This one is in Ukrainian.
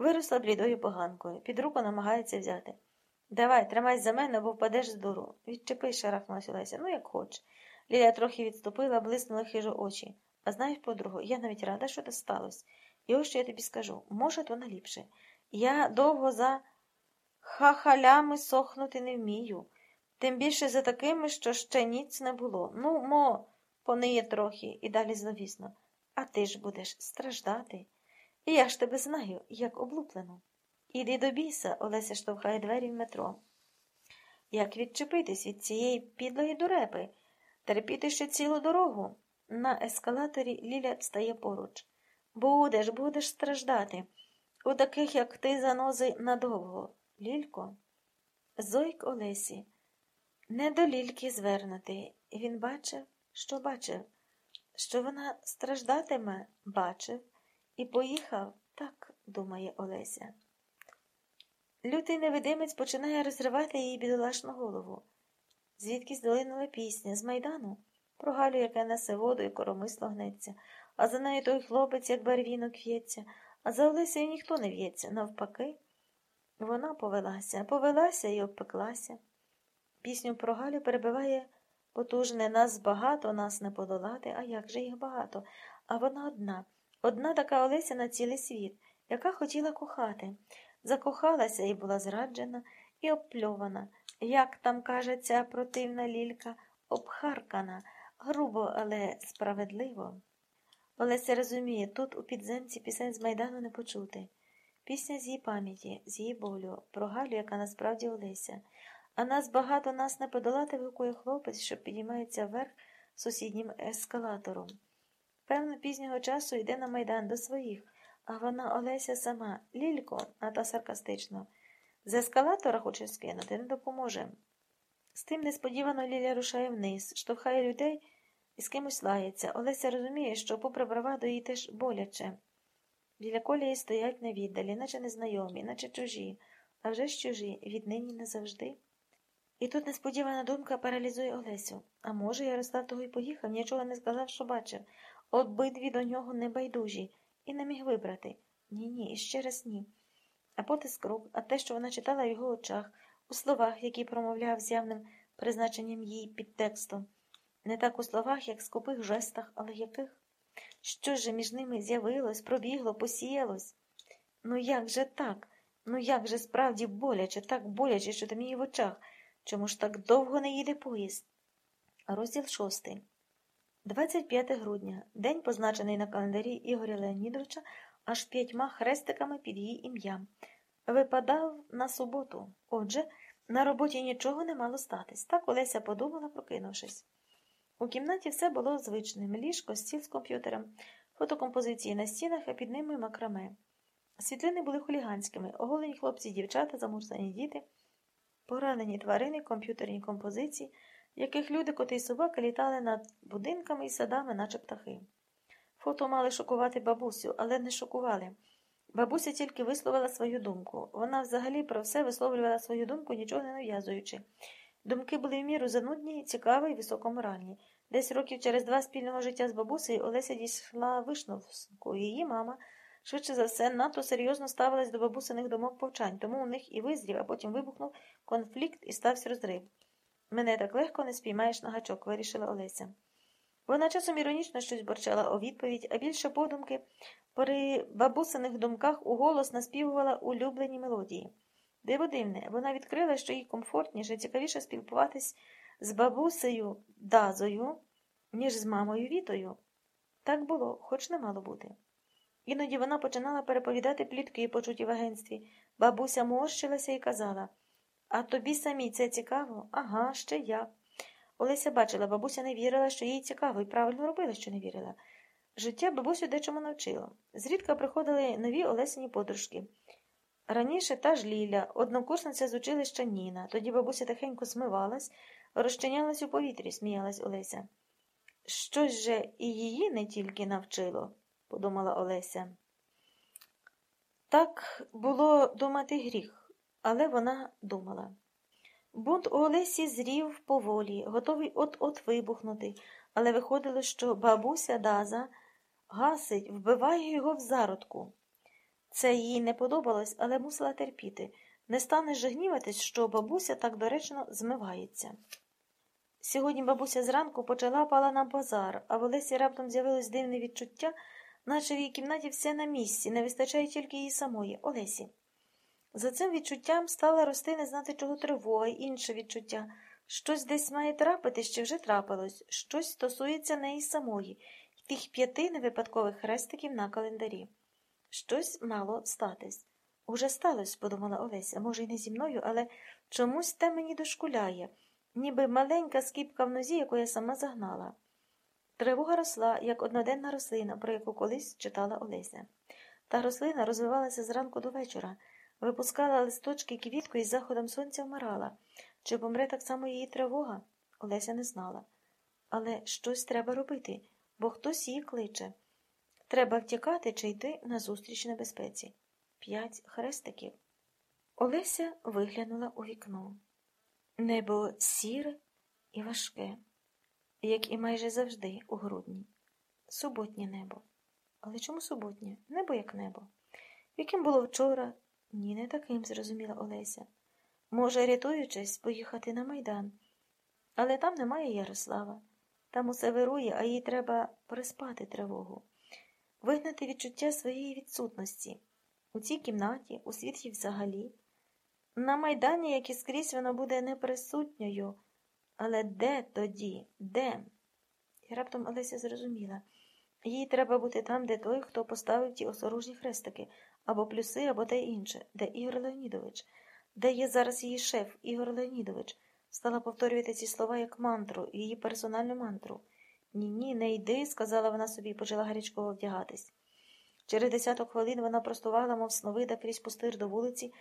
Виросла блідою поганкою, під руку намагається взяти. Давай, тримайся за мене, бо впадеш з дуру. Відчепись, шарахнулась Олеся. Ну, як хоч. Ліля трохи відступила, блиснула хижо очі. А знаєш, подругу, я навіть рада, що це сталося. І ось що я тобі скажу. Може, то наліпше. Я довго за хахалями сохнути не вмію. Тим більше за такими, що ще ніц не було. Ну, мо, пониє трохи і далі зловісно. А ти ж будеш страждати. Я ж тебе знаю, як облуплену. Іди до біса, Олеся штовхає двері в метро. Як відчепитись від цієї підлої дурепи? Терпіти ще цілу дорогу. На ескалаторі Ліля стає поруч. Будеш, будеш страждати. У таких, як ти, занози надовго. Лілько? Зойк Олесі. Не до лільки звернути. Він бачив, що бачив, що вона страждатиме, бачив, і поїхав, так думає Олеся. Лютий невидимець починає розривати її бідолашну голову. Звідки здолинула пісня з майдану, про Галю, яка несе воду і коромисло гнеться, а за нею той хлопець, як барвінок в'ється, а за Олесею ніхто не в'ється. Навпаки, вона повелася, повелася і обпеклася. Пісню про Галю перебиває потужне нас багато, нас не подолати, а як же їх багато? А вона одна, одна така Олеся на цілий світ, яка хотіла кохати. Закохалася і була зраджена і обпльована, як там каже ця противна лілька, обхаркана, грубо, але справедливо. Олеся розуміє, тут у підземці пісень з Майдану не почути. Пісня з її пам'яті, з її болю, про Галю, яка насправді Олеся. А нас багато нас не подолати вигукує хлопець, що підіймається вверх сусіднім ескалатором. Певно, пізнього часу йде на майдан до своїх, а вона Олеся сама, Лілько, а та саркастично. З ескалатора хоче скинути, не допоможе. З тим несподівано Ліля рушає вниз, штовхає людей і з кимось лається. Олеся розуміє, що, попри браваду, їй теж боляче. Біля колії стоять на віддалі, наче незнайомі, наче чужі, а вже ж чужі, віднині не завжди. І тут несподівана думка паралізує Олесю. А може, Ярослав того й поїхав, нічого не сказав, що бачив. Обидві до нього небайдужі, і не міг вибрати. Ні, ні, і ще раз ні. А потиск рук, а те, що вона читала в його очах, у словах, які промовляв з явним призначенням під текстом. Не так у словах, як скупих жестах, але яких? Що ж між ними з'явилось, пробігло, посіялось? Ну як же так? Ну як же справді боляче, так боляче, що там її в очах? Чому ж так довго не їде поїзд? Розділ шостий. 25 грудня, день, позначений на календарі Ігоря Леонідовича, аж п'ятьма хрестиками під її ім'ям. Випадав на суботу. Отже, на роботі нічого не мало статись. Так Олеся подумала, прокинувшись. У кімнаті все було звичним ліжко, стіл з комп'ютером, фотокомпозиції на стінах, а під ними макраме. Світлини були хуліганськими, оголені хлопці, дівчата, замурзані діти, поранені тварини, комп'ютерні композиції, яких люди, коти й собаки літали над будинками і садами, наче птахи. Фото мали шокувати бабусю, але не шокували. Бабуся тільки висловила свою думку. Вона взагалі про все висловлювала свою думку, нічого не нав'язуючи. Думки були в міру занудні, цікаві і високоморальні. Десь років через два спільного життя з бабусею Олеся дійшла висновку. Її мама, швидше за все, надто серйозно ставилась до бабусиних думок повчань, тому у них і визрів, а потім вибухнув конфлікт і стався розрив. Мене так легко не спіймаєш на гачок, вирішила Олеся. Вона часом іронічно щось борчала у відповідь, а більше подумки при бабусиних думках уголос наспівувала улюблені мелодії. Диво дивне, вона відкрила, що їй комфортніше, цікавіше спілкуватись з бабусею Дазою, ніж з мамою Вітою. Так було, хоч не мало бути. Іноді вона починала переповідати плітки, почуті в агентстві. Бабуся морщилася і казала А тобі самі це цікаво? Ага, ще як. Олеся бачила, бабуся не вірила, що їй цікаво, і правильно робила, що не вірила. Життя бабусю дечому навчило. Зрідка приходили нові Олесині подружки. Раніше та ж Ліля, однокурсниця з училища Ніна, тоді бабуся тихенько смивалась, розчинялась у повітрі, сміялась Олеся. Щось же і її не тільки навчило, подумала Олеся. Так було думати гріх, але вона думала. Бунт у Олесі зрів поволі, готовий от-от вибухнути, але виходило, що бабуся Даза гасить, вбиває його в зародку. Це їй не подобалось, але мусила терпіти. Не станеш же гніватись, що бабуся так доречно змивається. Сьогодні бабуся зранку почала пала на базар, а в Олесі раптом з'явилось дивне відчуття, наче в її кімнаті все на місці, не вистачає тільки її самої, Олесі. За цим відчуттям стала рости не знати чого тривога й інше відчуття. Щось десь має трапитись чи вже трапилось, щось стосується неї самої, тих п'яти невипадкових хрестиків на календарі. Щось мало статись. Уже сталося, подумала Олеся, може, й не зі мною, але чомусь те мені дошкуляє, ніби маленька скіпка в нозі, яку я сама загнала. Тривога росла, як одноденна рослина, про яку колись читала Олеся. Та рослина розвивалася зранку до вечора, випускала листочки квітку і заходом сонця вмирала. Чи помре так само її тривога? Олеся не знала. Але щось треба робити, бо хтось її кличе. Треба втікати чи йти назустріч небезпеці. П'ять хрестиків. Олеся виглянула у вікно. Небо сіре і важке, як і майже завжди у грудні. Суботнє небо. Але чому суботнє? Небо як небо. Яким було вчора? Ні, не таким, зрозуміла Олеся. Може, рятуючись, поїхати на майдан. Але там немає Ярослава. Там усе вирує, а їй треба приспати тривогу, вигнати відчуття своєї відсутності у цій кімнаті, у світі взагалі. На майдані, як і скрізь, вона буде неприсутньою. Але де тоді? Де? І раптом Олеся зрозуміла. Їй треба бути там, де той, хто поставив ті осорожні хрестики, або плюси, або де інше, де Ігор Леонідович, де є зараз її шеф, Ігор Леонідович, стала повторювати ці слова як мантру, її персональну мантру. Ні, ні, не йди, сказала вона собі почала гарячково вдягатись. Через десяток хвилин вона простувала, мов сновида крізь пустир до вулиці,